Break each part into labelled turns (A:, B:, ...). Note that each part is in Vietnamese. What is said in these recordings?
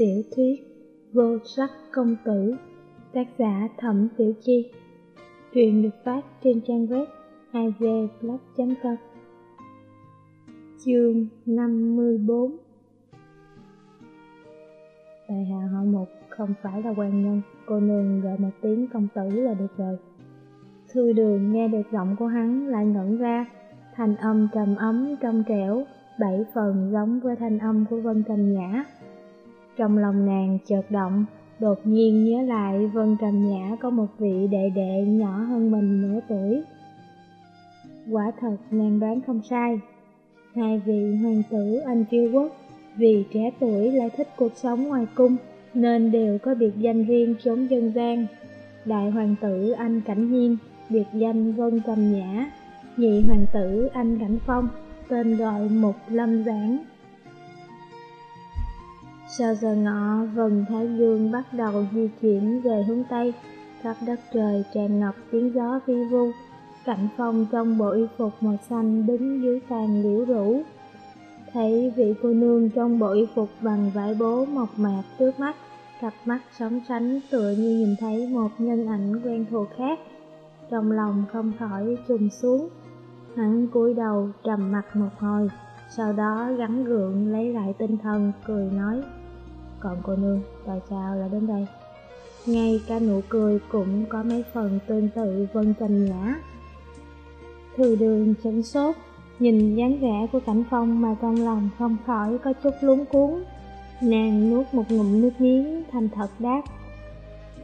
A: Tiểu thuyết Vô sắc công tử, Tác giả Thẩm Tiểu Chi. Truyện được phát trên trang web ivblog.com Chương 54 Tại hạ họ một không phải là quan nhân, Cô nương gọi một tiếng công tử là được rồi. Thư đường nghe được giọng của hắn lại ngẩn ra Thành âm trầm ấm trong trẻo, Bảy phần giống với thanh âm của Vân Trầm Nhã trong lòng nàng chợt động, đột nhiên nhớ lại Vân Trầm Nhã có một vị đệ đệ nhỏ hơn mình nửa tuổi. Quả thật nàng đoán không sai. Hai vị hoàng tử Anh Kiêu Quốc vì trẻ tuổi lại thích cuộc sống ngoài cung nên đều có biệt danh riêng chốn dân gian. Đại hoàng tử Anh Cảnh nhiên biệt danh Vân Trầm Nhã, nhị hoàng tử Anh Cảnh Phong, tên gọi Mục Lâm Giảng. Sau giờ ngọ, vầng thái dương bắt đầu di chuyển về hướng Tây, khắp đất trời tràn ngập tiếng gió vi vu. Cảnh phong trong bộ y phục màu xanh đứng dưới tàn liễu rũ. Thấy vị cô nương trong bộ y phục bằng vải bố mộc mạc trước mắt, cặp mắt sóng sánh tựa như nhìn thấy một nhân ảnh quen thuộc khác. Trong lòng không khỏi trùng xuống, hắn cúi đầu trầm mặt một hồi, sau đó gắn gượng lấy lại tinh thần, cười nói còn cô nương, tại sao lại đến đây? Ngay cả nụ cười cũng có mấy phần tương tự Vân Trầm Nhã. Thư đường chấn sốt, nhìn dáng vẻ của cảnh phong mà trong lòng không khỏi có chút lúng cuốn. Nàng nuốt một ngụm nước miếng, thành thật đáp.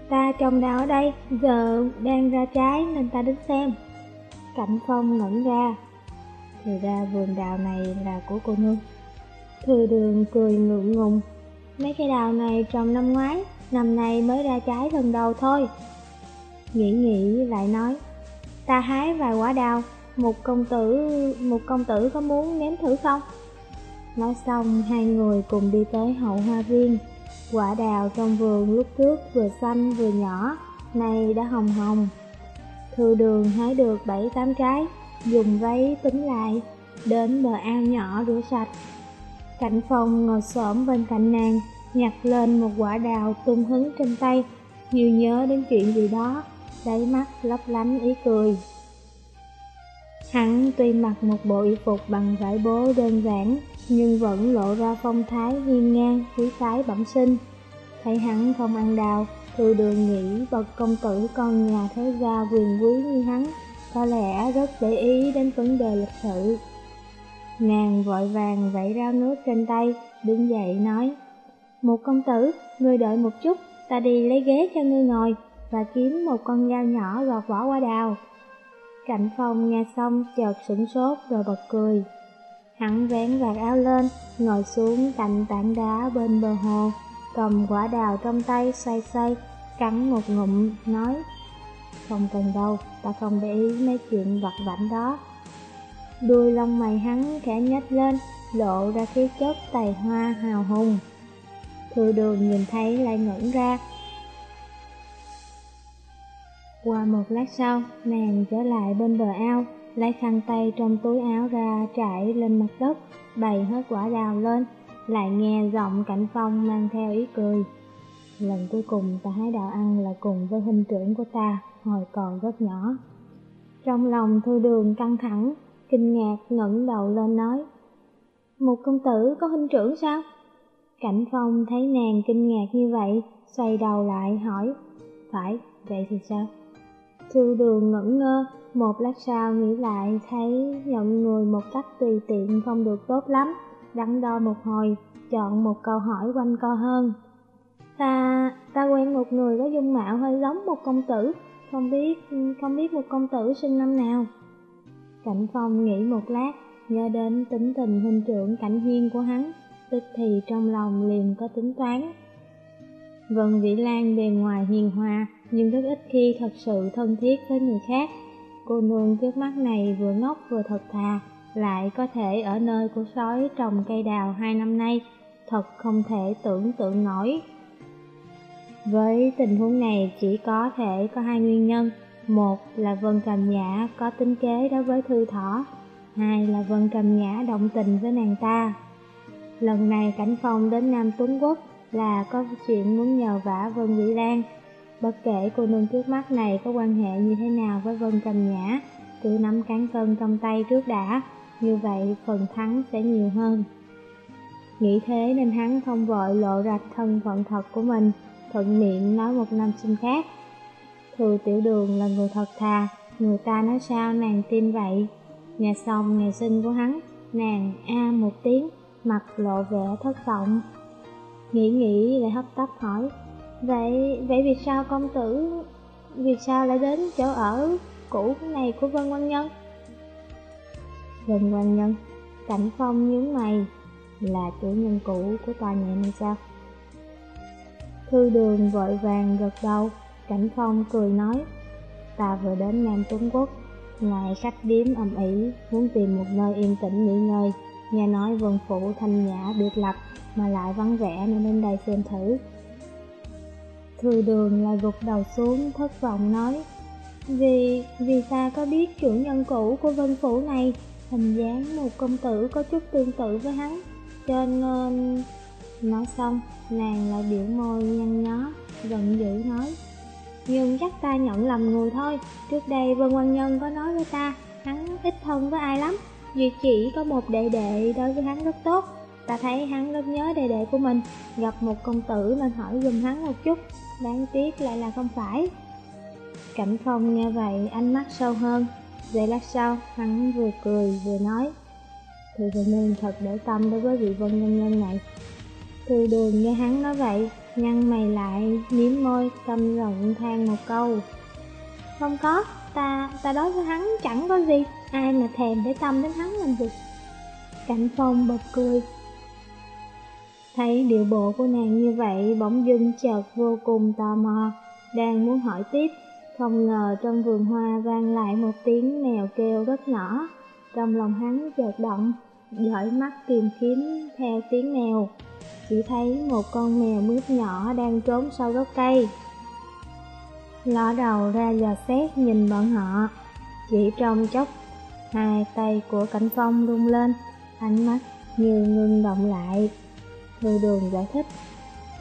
A: Ta trồng đào ở đây, giờ đang ra trái nên ta đến xem. Cảnh phong ngẩn ra. Thì ra vườn đào này là của cô nương. Thư đường cười ngượng ngùng, Mấy cây đào này trồng năm ngoái, năm nay mới ra trái lần đầu thôi. Nghĩ nghĩ lại nói, ta hái vài quả đào, một công tử, một công tử có muốn nếm thử không? Nói xong, hai người cùng đi tới hậu hoa viên. Quả đào trong vườn lúc trước vừa xanh vừa nhỏ, nay đã hồng hồng. Thư đường hái được bảy tám trái, dùng váy tính lại, đến bờ ao nhỏ rửa sạch, Cảnh phòng ngồi xổm bên cạnh nàng, nhặt lên một quả đào tung hứng trên tay, như nhớ đến chuyện gì đó, đáy mắt lấp lánh ý cười. Hắn tuy mặc một bộ y phục bằng vải bố đơn giản, nhưng vẫn lộ ra phong thái hiên ngang, quý phái bẩm sinh. Thấy hắn không ăn đào, thư đường nghĩ bậc công tử con nhà thế gia quyền quý như hắn, có lẽ rất để ý đến vấn đề lịch sự. Nàng vội vàng vẫy rau nước trên tay, đứng dậy nói, một công tử, ngươi đợi một chút, ta đi lấy ghế cho ngươi ngồi, và kiếm một con dao nhỏ gọt vỏ qua đào. cạnh phòng nghe xong chợt sửng sốt rồi bật cười. Hắn vén vạt áo lên, ngồi xuống cạnh tảng đá bên bờ hồ, cầm quả đào trong tay xoay xoay, cắn một ngụm, nói Không cần đâu, ta không để ý mấy chuyện vặt vảnh đó, Đuôi lông mày hắn khẽ nhếch lên, lộ ra khí chất tài hoa hào hùng. Thư đường nhìn thấy lại ngẩn ra. Qua một lát sau, nàng trở lại bên bờ ao, lấy khăn tay trong túi áo ra trải lên mặt đất, bày hết quả đào lên, lại nghe giọng cảnh phong mang theo ý cười. Lần cuối cùng ta hái đào ăn là cùng với huynh trưởng của ta, hồi còn rất nhỏ. Trong lòng thư đường căng thẳng, kinh ngạc ngẩng đầu lên nói Một công tử có huynh trưởng sao? Cảnh phong thấy nàng kinh ngạc như vậy, xoay đầu lại hỏi Phải, vậy thì sao? Thư đường ngẩn ngơ, một lát sau nghĩ lại thấy nhận người một cách tùy tiện không được tốt lắm Đắn đo một hồi, chọn một câu hỏi quanh co hơn. Ta, ta quen một người có dung mạo hơi giống một công tử Không biết, không biết một công tử sinh năm nào. Cảnh Phong nghĩ một lát, nhớ đến tính tình huynh trưởng cảnh hiên của hắn, tức thì trong lòng liền có tính toán. Vân Vĩ Lan bề ngoài hiền hòa, nhưng rất ít khi thật sự thân thiết với người khác. Cô nương trước mắt này vừa ngốc vừa thật thà, lại có thể ở nơi của sói trồng cây đào hai năm nay, thật không thể tưởng tượng nổi. Với tình huống này chỉ có thể có hai nguyên nhân. Một là Vân cầm Nhã có tính kế đối với Thư Thỏ, hai là Vân cầm Nhã động tình với nàng ta. Lần này Cảnh Phong đến Nam Tuấn Quốc là có chuyện muốn nhờ vả Vân Vĩ Lan. Bất kể cô nương trước mắt này có quan hệ như thế nào với Vân Trầm Nhã, cứ nắm cán cân trong tay trước đã, như vậy phần thắng sẽ nhiều hơn. Nghĩ thế nên hắn không vội lộ rạch thân phận thật của mình, thuận miệng nói một năm sinh khác. Thư tiểu đường là người thật thà, người ta nói sao nàng tin vậy. Nghe xong ngày sinh của hắn, nàng a một tiếng, mặt lộ vẻ thất vọng. Nghĩ nghĩ lại hấp tấp hỏi, vậy vậy vì sao công tử, vì sao lại đến chỗ ở cũ này của Vân Quan Nhân? Vân Quan Nhân, Cảnh Phong nhướng mày, là chủ nhân cũ của tòa nhà này sao? Thư đường vội vàng gật đầu, Cảnh Phong cười nói, ta vừa đến Nam Trung Quốc, ngài khách điếm ầm ĩ muốn tìm một nơi yên tĩnh nghỉ ngơi, nghe nói vân phủ thanh nhã biệt lập mà lại vắng vẻ nên đến đây xem thử. Thư đường lại gục đầu xuống thất vọng nói, vì, vì ta có biết chủ nhân cũ của vân phủ này, hình dáng một công tử có chút tương tự với hắn, cho nên... Nói xong, nàng lại biểu môi nhăn nhó, giận dữ nói Nhưng chắc ta nhận lầm người thôi. Trước đây Vân Quan Nhân có nói với ta Hắn ít thân với ai lắm. Duy chỉ có một đệ đệ đối với hắn rất tốt Ta thấy hắn rất nhớ đệ đệ của mình. Gặp một công tử nên hỏi giùm hắn một chút Đáng tiếc lại là không phải. Cảnh phong nghe vậy ánh mắt sâu hơn. Về lát sau hắn vừa cười vừa nói Thư Vân Nương thật để tâm đối với vị vân nhân nhân này. Thư đường nghe hắn nói vậy, nhăn mày lại, miếm môi, tâm giận than một câu. Không có, ta, ta đối với hắn chẳng có gì, ai mà thèm để tâm đến hắn làm gì. Cảnh phong bật cười. Thấy điệu bộ của nàng như vậy, bỗng dưng chợt vô cùng tò mò, đang muốn hỏi tiếp. Không ngờ trong vườn hoa vang lại một tiếng mèo kêu rất nhỏ. Trong lòng hắn chợt động, dõi mắt tìm kiếm theo tiếng mèo chỉ thấy một con mèo mướp nhỏ đang trốn sau gốc cây. Ló đầu ra dò xét nhìn bọn họ, chỉ trong chốc, hai tay của cảnh phong rung lên, ánh mắt như ngưng động lại. Thư đường giải thích,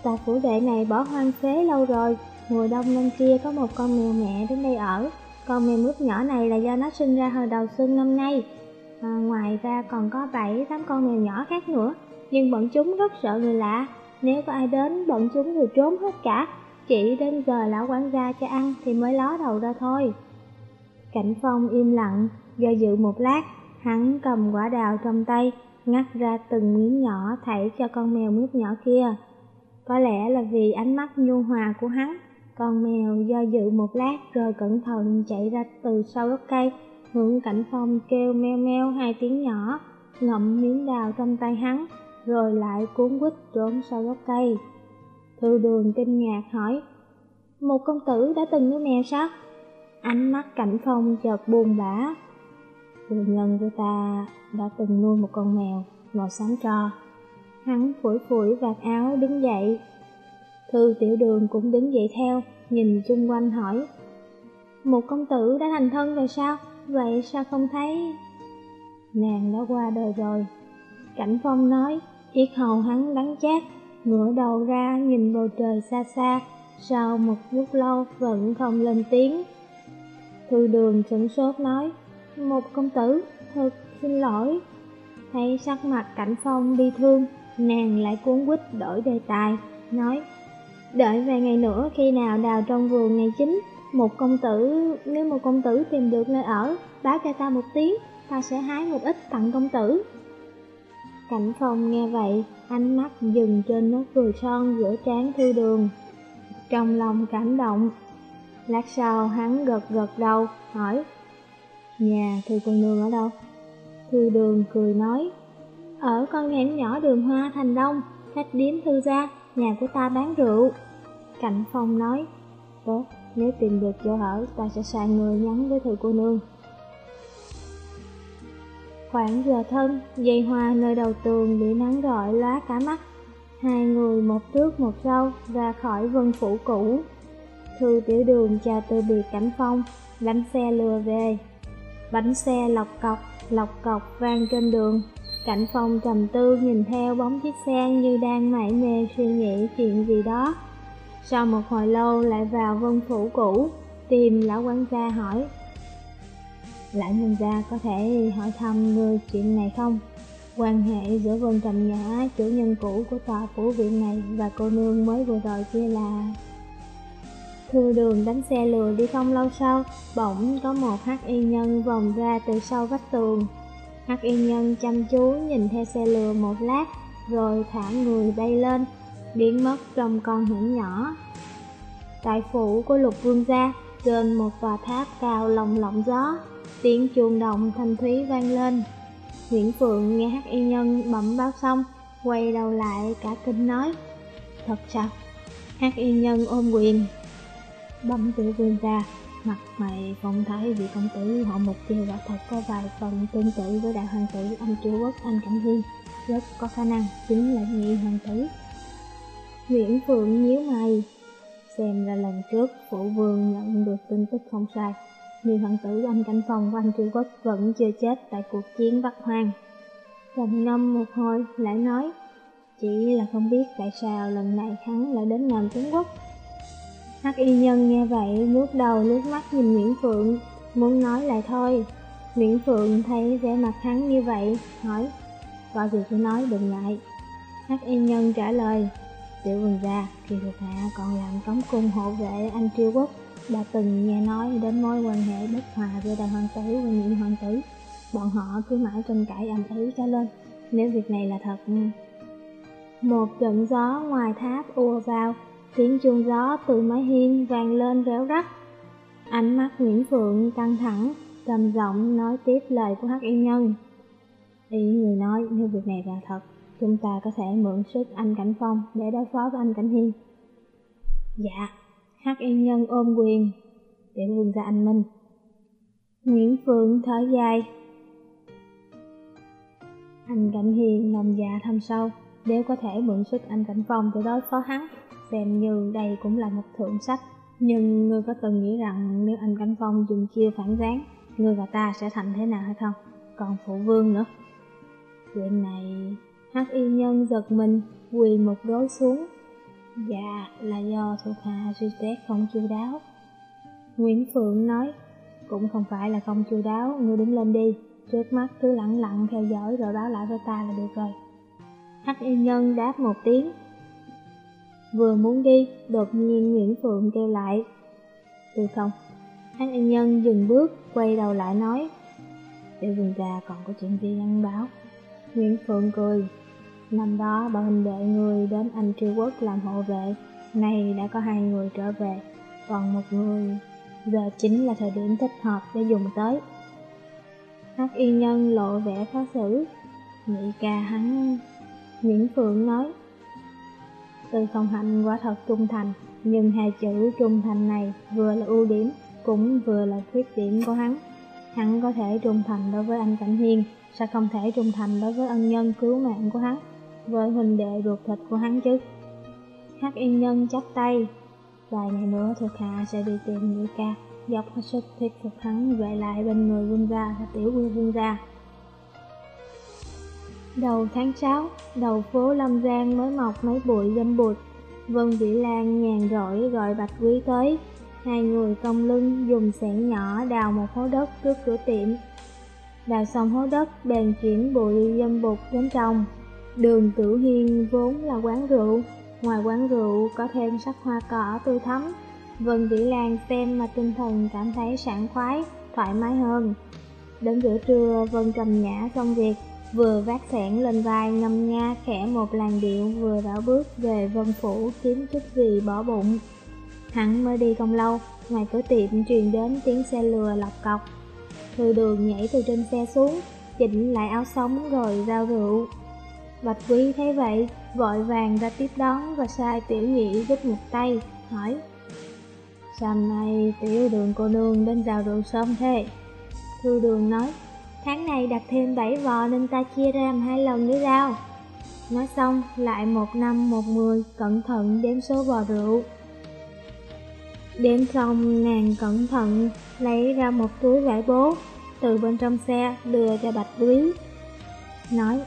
A: tòa phủ đệ này bỏ hoang phế lâu rồi, mùa đông năm kia có một con mèo mẹ đến đây ở, con mèo mướp nhỏ này là do nó sinh ra hồi đầu xuân năm nay. À, ngoài ra còn có bảy tám con mèo nhỏ khác nữa, nhưng bọn chúng rất sợ người lạ. Nếu có ai đến, bọn chúng đều trốn hết cả, chỉ đến giờ lão quản gia cho ăn thì mới ló đầu ra thôi. Cảnh phong im lặng, do dự một lát, hắn cầm quả đào trong tay, ngắt ra từng miếng nhỏ thảy cho con mèo mướp nhỏ kia. Có lẽ là vì ánh mắt nhu hòa của hắn, con mèo do dự một lát rồi cẩn thận chạy ra từ sau gốc cây, hướng cảnh phong kêu meo meo hai tiếng nhỏ, ngậm miếng đào trong tay hắn, rồi lại cuốn quýt trốn sau gốc cây. Từ đường kinh ngạc hỏi, một công tử đã từng nuôi mèo sao? Ánh mắt cảnh phong chợt buồn bã. Phu nhân của ta đã từng nuôi một con mèo màu xám tro. Hắn phủi phủi vạt áo đứng dậy. Thư tiểu đường cũng đứng dậy theo, nhìn chung quanh hỏi. Một công tử đã thành thân rồi sao? Vậy sao không thấy... Nàng đã qua đời rồi. Cảnh phong nói, Yết hầu hắn đắng chát, ngửa đầu ra nhìn bầu trời xa xa, sau một lúc lâu vẫn không lên tiếng. Thư đường sửng sốt nói, một công tử, thật xin lỗi. Thấy sắc mặt cảnh phong bi thương, nàng lại cuốn quýt đổi đề tài, nói, đợi vài ngày nữa khi nào đào trong vườn ngày chính, một công tử, nếu một công tử tìm được nơi ở, báo cho ta một tiếng, ta sẽ hái một ít tặng công tử. Cảnh phong nghe vậy, ánh mắt dừng trên nốt ruồi son giữa trán thư đường. Trong lòng cảm động, lát sau hắn gật gật đầu, hỏi, Nhà thư cô nương ở đâu? Thư đường cười nói, ở con hẻm nhỏ đường hoa thành đông, khách điếm thư gia, nhà của ta bán rượu. Cảnh phong nói, tốt, nếu tìm được chỗ ở, ta sẽ sai người nhắn với thư cô nương. Khoảng giờ thân, dây hoa nơi đầu tường bị nắng rọi lá cả mắt. Hai người một trước một sau ra khỏi vân phủ cũ. Thư tiểu đường chào từ biệt cảnh phong, bánh xe lừa về. Bánh xe lọc cọc, lọc cọc vang trên đường. Cảnh phong trầm tư nhìn theo bóng chiếc xe như đang mải mê suy nghĩ chuyện gì đó. Sau một hồi lâu lại vào vân phủ cũ, tìm lão quan gia hỏi. Lão nhân gia có thể hỏi thăm người chuyện này không? Quan hệ giữa Vân Trầm Nhã, chủ nhân cũ của tòa phủ viện này và cô nương mới vừa rồi kia là... Thưa đường đánh xe lừa đi không lâu sau, bỗng có một hắc y nhân vòng ra từ sau vách tường. Hắc y nhân chăm chú nhìn theo xe lừa một lát, rồi thả người bay lên, biến mất trong con hẻm nhỏ. Tại phủ của lục vương gia, trên một tòa tháp cao lồng lộng gió, tiếng chuông động thanh thúy vang lên. Nguyễn Phượng nghe hắc y nhân bẩm báo xong, quay đầu lại cả kinh nói. Thật sao? Hắc y nhân ôm quyền. Bẩm tiểu vương ra mặt mày phong thái vị công tử họ mục tiêu quả thật có vài phần tương tự với đại hoàng tử anh triệu quốc anh cảnh hiên, rất có khả năng chính là nhị hoàng tử. Nguyễn Phượng nhíu mày, xem ra lần trước phủ vương nhận được tin tức không sai nhiều hoàng tử anh canh phòng của anh Triệu Quốc vẫn chưa chết tại cuộc chiến Bắc Hoang. Trầm ngâm một hồi lại nói, chỉ là không biết tại sao lần này hắn lại đến ngầm Trung Quốc. Hắc y nhân nghe vậy nuốt đầu nước mắt nhìn Nguyễn Phượng, muốn nói lại thôi. Nguyễn Phượng thấy vẻ mặt hắn như vậy, hỏi, có gì cứ nói đừng ngại. Hắc y nhân trả lời, tiểu vương gia, khi thuộc hạ còn làm cống cung hộ vệ anh Triều Quốc đã từng nghe nói đến mối quan hệ bất hòa giữa đại hoàng tử và nhị hoàng tử. Bọn họ cứ mãi tranh cãi ầm ĩ cho lên. Nếu việc này là thật... Một trận gió ngoài tháp ùa vào, tiếng chuông gió từ mái hiên vang lên réo rắt. Ánh mắt Nguyễn Phượng căng thẳng, trầm giọng nói tiếp lời của Hắc Y Nhân. Ý người nói nếu việc này là thật, chúng ta có thể mượn sức anh Cảnh Phong để đối phó với anh Cảnh Hiên. Dạ, Hắc y nhân ôm quyền, để vương ra anh Minh. Nguyễn Phượng thở dài. Anh Cảnh Hiền lòng dạ thâm sâu, nếu có thể mượn sức anh Cảnh Phong để đối phó hắn, xem như đây cũng là một thượng sách. Nhưng ngươi có từng nghĩ rằng nếu anh Cảnh Phong dùng chiêu phản gián, ngươi và ta sẽ thành thế nào hay không? Còn phụ vương nữa. Chuyện này, hắc y nhân giật mình, quỳ một gối xuống, Dạ, là do thuộc hạ suy xét không chu đáo. Nguyễn Phượng nói, cũng không phải là không chu đáo, ngươi đứng lên đi, trước mắt cứ lặng lặng theo dõi rồi báo lại với ta là được rồi. Hắc y nhân đáp một tiếng. Vừa muốn đi, đột nhiên Nguyễn Phượng kêu lại. Từ không, Hắc y nhân dừng bước, quay đầu lại nói. Tiểu vườn trà còn có chuyện gì ăn báo? Nguyễn Phượng cười, Năm đó bà hình đệ người đến Anh Triều Quốc làm hộ vệ, nay đã có hai người trở về, còn một người giờ chính là thời điểm thích hợp để dùng tới. Hắc y nhân lộ vẻ khó xử, nhị ca hắn... Nguyễn Phượng nói, Từ không hạnh quả thật trung thành, nhưng hai chữ trung thành này vừa là ưu điểm, cũng vừa là khuyết điểm của hắn. Hắn có thể trung thành đối với anh Cảnh Hiên, sao không thể trung thành đối với ân nhân cứu mạng của hắn với huynh đệ ruột thịt của hắn chứ. Hắc yên nhân chắp tay, vài ngày nữa thuộc hạ sẽ đi tìm nhị ca, dọc hết sức thuyết phục hắn về lại bên người vương gia và tiểu quân vương gia. Đầu tháng 6, đầu phố Lâm Giang mới mọc mấy bụi dâm bụt. Vân Vĩ Lan nhàn rỗi gọi Bạch Quý tới. Hai người cong lưng dùng sẻn nhỏ đào một hố đất trước cửa tiệm. Đào xong hố đất bèn chuyển bụi dâm bụt đến trong. Đường Tử Hiên vốn là quán rượu, ngoài quán rượu có thêm sắc hoa cỏ tươi thắm. Vân Vĩ Lan xem mà tinh thần cảm thấy sảng khoái, thoải mái hơn. Đến giữa trưa, Vân trầm nhã xong việc, vừa vác sẻn lên vai ngâm nga khẽ một làn điệu vừa rảo bước về Vân Phủ kiếm chút gì bỏ bụng. Hắn mới đi không lâu, ngoài cửa tiệm truyền đến tiếng xe lừa lọc cọc. Thư đường nhảy từ trên xe xuống, chỉnh lại áo sống rồi giao rượu. Bạch Quý thấy vậy, vội vàng ra tiếp đón và sai tiểu nhị giúp một tay, hỏi "Sáng nay tiểu đường cô nương đến rào rượu sớm thế? Thư đường nói, tháng này đặt thêm 7 vò nên ta chia ra làm hai lần nữa rau. Nói xong, lại một năm một mười, cẩn thận đếm số vò rượu. Đếm xong, nàng cẩn thận lấy ra một túi vải bố, từ bên trong xe đưa cho Bạch Quý. nói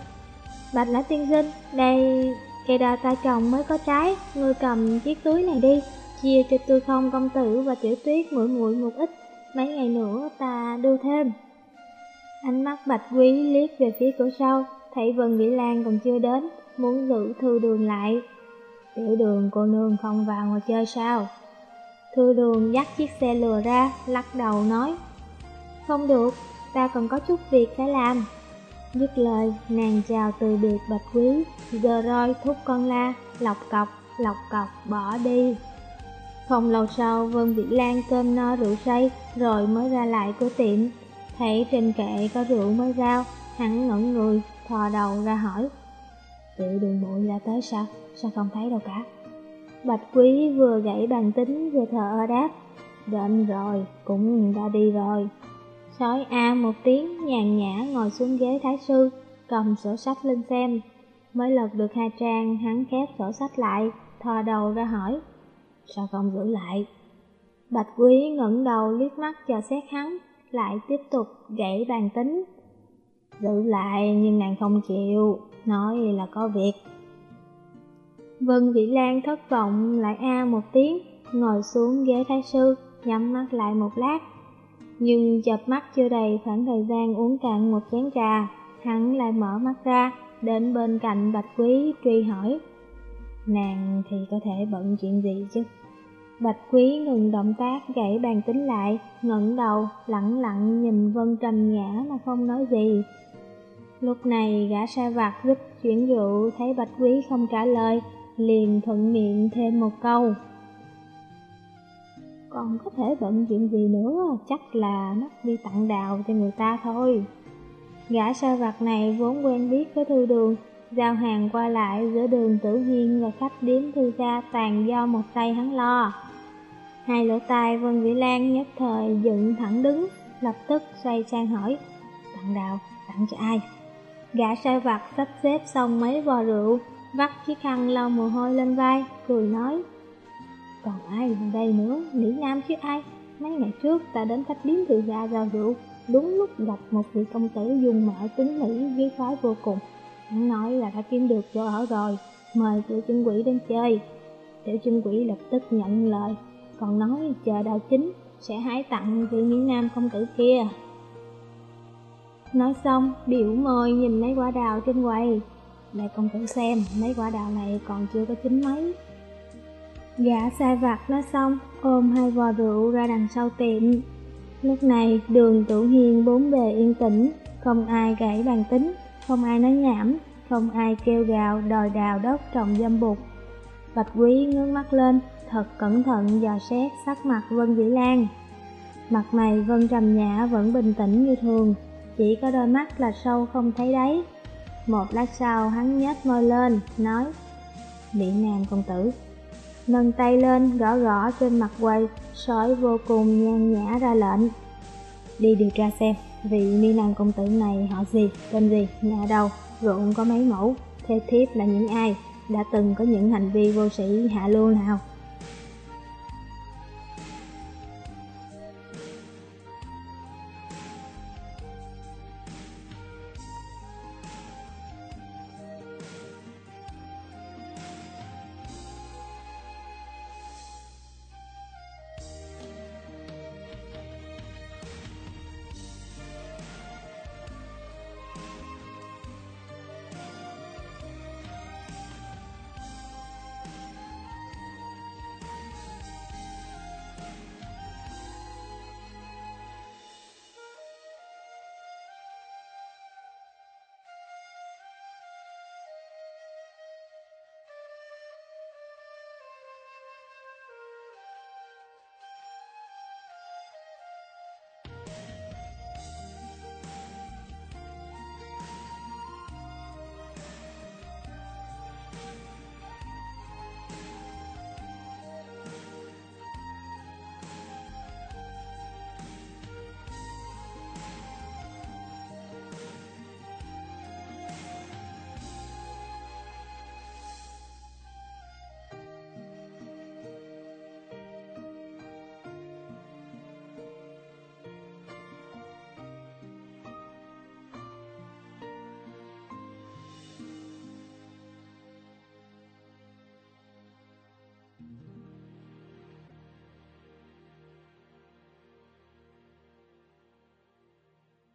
A: Bạch Lã Tiên Sinh, đây cây đào ta trồng mới có trái, ngươi cầm chiếc túi này đi, chia cho tư không công tử và tiểu tuyết mỗi muội một ít, mấy ngày nữa ta đưa thêm. Ánh mắt Bạch Quý liếc về phía cửa sau, thấy Vân mỹ Lan còn chưa đến, muốn giữ thư đường lại. Tiểu đường cô nương không vào ngồi chơi sao? Thư đường dắt chiếc xe lừa ra, lắc đầu nói Không được, ta còn có chút việc phải làm Dứt lời, nàng chào từ biệt bạch quý. Giờ roi thúc con la, lọc cọc, lọc cọc, bỏ đi. Không lâu sau, Vân Vĩ Lan cơm no rượu say Rồi mới ra lại cửa tiệm. Thấy trên kệ có rượu mới rao Hắn ngẩn người, thò đầu ra hỏi. Tự đường bụi ra tới sao? Sao không thấy đâu cả? Bạch quý vừa gãy bàn tính vừa thở ơ đáp. Đến rồi, cũng đã đi rồi. Sói A một tiếng nhàn nhã ngồi xuống ghế thái sư Cầm sổ sách lên xem. Mới lật được hai trang hắn khép sổ sách lại Thò đầu ra hỏi Sao không giữ lại? Bạch quý ngẩng đầu liếc mắt cho xét hắn Lại tiếp tục gãy bàn tính. Giữ lại nhưng nàng không chịu Nói là có việc. Vân Vĩ Lan thất vọng lại a một tiếng, ngồi xuống ghế thái sư, nhắm mắt lại một lát. Nhưng chợp mắt chưa đầy khoảng thời gian uống cạn một chén trà, hắn lại mở mắt ra, đến bên cạnh Bạch Quý truy hỏi. Nàng thì có thể bận chuyện gì chứ? Bạch Quý ngừng động tác gãy bàn tính lại, ngẩng đầu, lặng lặng nhìn Vân Trầm Nhã mà không nói gì. Lúc này gã sa vặt giúp chuyển rượu thấy Bạch Quý không trả lời, liền thuận miệng thêm một câu. Còn có thể bận chuyện gì nữa, chắc là mất đi tặng đào cho người ta thôi. Gã sa vặt này vốn quen biết với thư đường, giao hàng qua lại giữa đường tử hiên và khách điếm thư gia toàn do một tay hắn lo. Hai lỗ tai Vân Vĩ Lan nhất thời dựng thẳng đứng, lập tức xoay sang hỏi, tặng đào, tặng cho ai? Gã sai vặt sắp xếp xong mấy vò rượu, vắt chiếc khăn lau mồ hôi lên vai, cười nói còn ai gần đây nữa, Lý Nam chứ ai? Mấy ngày trước ta đến khách điếm từ gia giao rượu. Đúng lúc gặp một vị công tử dùng mạo tính mỹ với khoái vô cùng. Hắn nói là đã kiếm được chỗ ở rồi. Mời tiểu chân quỷ đến chơi. Tiểu chân quỷ lập tức nhận lời. Còn nói chờ đào chính Sẽ hái tặng vị Mỹ Nam công tử kia. Nói xong, biểu môi nhìn mấy quả đào trên quầy. Để công tử xem, mấy quả đào này còn chưa có chín mấy. Gã sai vặt nói xong, ôm hai vò rượu ra đằng sau tiệm. Lúc này, đường tử hiên bốn bề yên tĩnh, không ai gãy bàn tính, không ai nói nhảm, không ai kêu gào đòi đào đất trồng dâm bụt. Bạch quý ngước mắt lên, thật cẩn thận dò xét sắc mặt Vân Vĩ Lan. Mặt mày Vân Trầm Nhã vẫn bình tĩnh như thường, chỉ có đôi mắt là sâu không thấy đáy. Một lát sau hắn nhếch môi lên, nói Mỹ Nam công tử Nâng tay lên gõ gõ trên mặt quầy Sói vô cùng nhan nhã ra lệnh. Đi điều tra xem Vị Mỹ Nam công tử này họ gì, tên gì, nhà đâu Ruộng có mấy mẫu thê thiếp là những ai Đã từng có những hành vi vô sĩ hạ lưu nào?